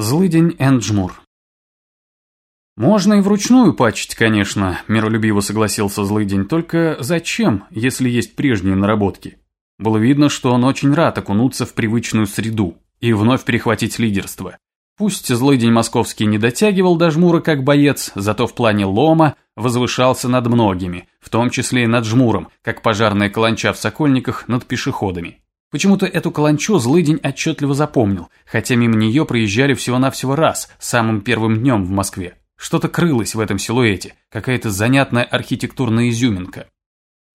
Злыдень Энджмур. «Можно и вручную пачить, конечно», – миролюбиво согласился Злыдень, «только зачем, если есть прежние наработки?» Было видно, что он очень рад окунуться в привычную среду и вновь перехватить лидерство. Пусть Злыдень московский не дотягивал до жмура как боец, зато в плане лома возвышался над многими, в том числе и над жмуром, как пожарная каланча в Сокольниках над пешеходами. Почему-то эту каланчу злыдень отчетливо запомнил, хотя мимо нее проезжали всего-навсего раз, самым первым днем в Москве. Что-то крылось в этом силуэте, какая-то занятная архитектурная изюминка.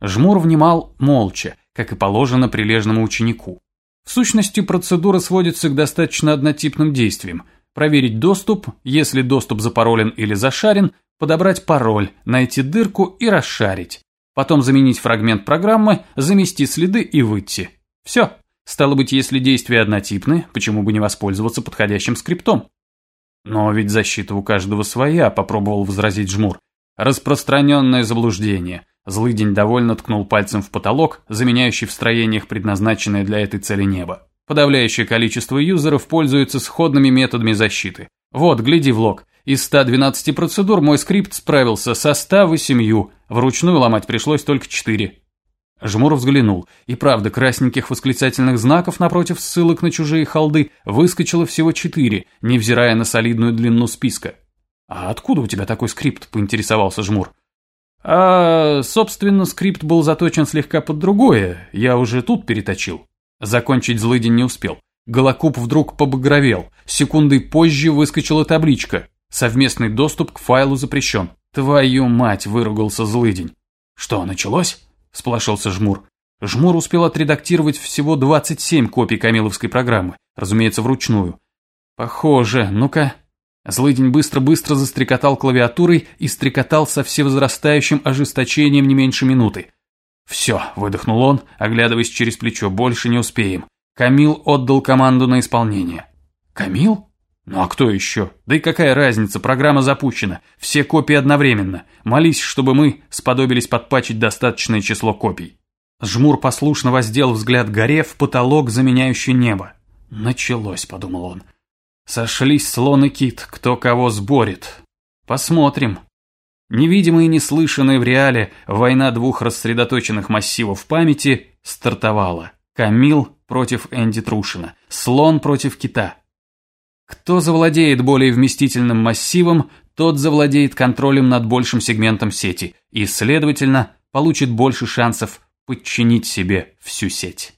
Жмур внимал молча, как и положено прилежному ученику. В сущности, процедура сводится к достаточно однотипным действиям. Проверить доступ, если доступ запаролен или зашарен, подобрать пароль, найти дырку и расшарить. Потом заменить фрагмент программы, замести следы и выйти. Все. Стало быть, если действия однотипны, почему бы не воспользоваться подходящим скриптом? Но ведь защита у каждого своя, попробовал возразить Жмур. Распространенное заблуждение. Злыдень довольно ткнул пальцем в потолок, заменяющий в строениях предназначенное для этой цели небо. Подавляющее количество юзеров пользуются сходными методами защиты. Вот, гляди в лог. Из 112 процедур мой скрипт справился со 108, вручную ломать пришлось только 4. Жмур взглянул, и правда, красненьких восклицательных знаков напротив ссылок на чужие холды выскочило всего четыре, невзирая на солидную длину списка. «А откуда у тебя такой скрипт?» – поинтересовался Жмур. «А, собственно, скрипт был заточен слегка под другое, я уже тут переточил». Закончить злыдень не успел. Голокуб вдруг побагровел. Секундой позже выскочила табличка. Совместный доступ к файлу запрещен. «Твою мать!» – выругался злыдень. «Что, началось?» Сплошился Жмур. Жмур успел отредактировать всего 27 копий камиловской программы, разумеется, вручную. Похоже, ну-ка. Злыдень быстро-быстро застрекотал клавиатурой и стрекотал со всевозрастающим ожесточением не меньше минуты. «Все», – выдохнул он, оглядываясь через плечо, – «больше не успеем». Камил отдал команду на исполнение. «Камил?» Ну а кто еще? Да и какая разница, программа запущена. Все копии одновременно. Молись, чтобы мы сподобились подпачить достаточное число копий. Жмур послушно воздел взгляд горе в потолок, заменяющий небо. «Началось», — подумал он. «Сошлись слон и кит, кто кого сборит. Посмотрим». Невидимая и неслышанная в реале война двух рассредоточенных массивов памяти стартовала. Камил против Энди Трушина, слон против кита. Кто завладеет более вместительным массивом, тот завладеет контролем над большим сегментом сети и, следовательно, получит больше шансов подчинить себе всю сеть.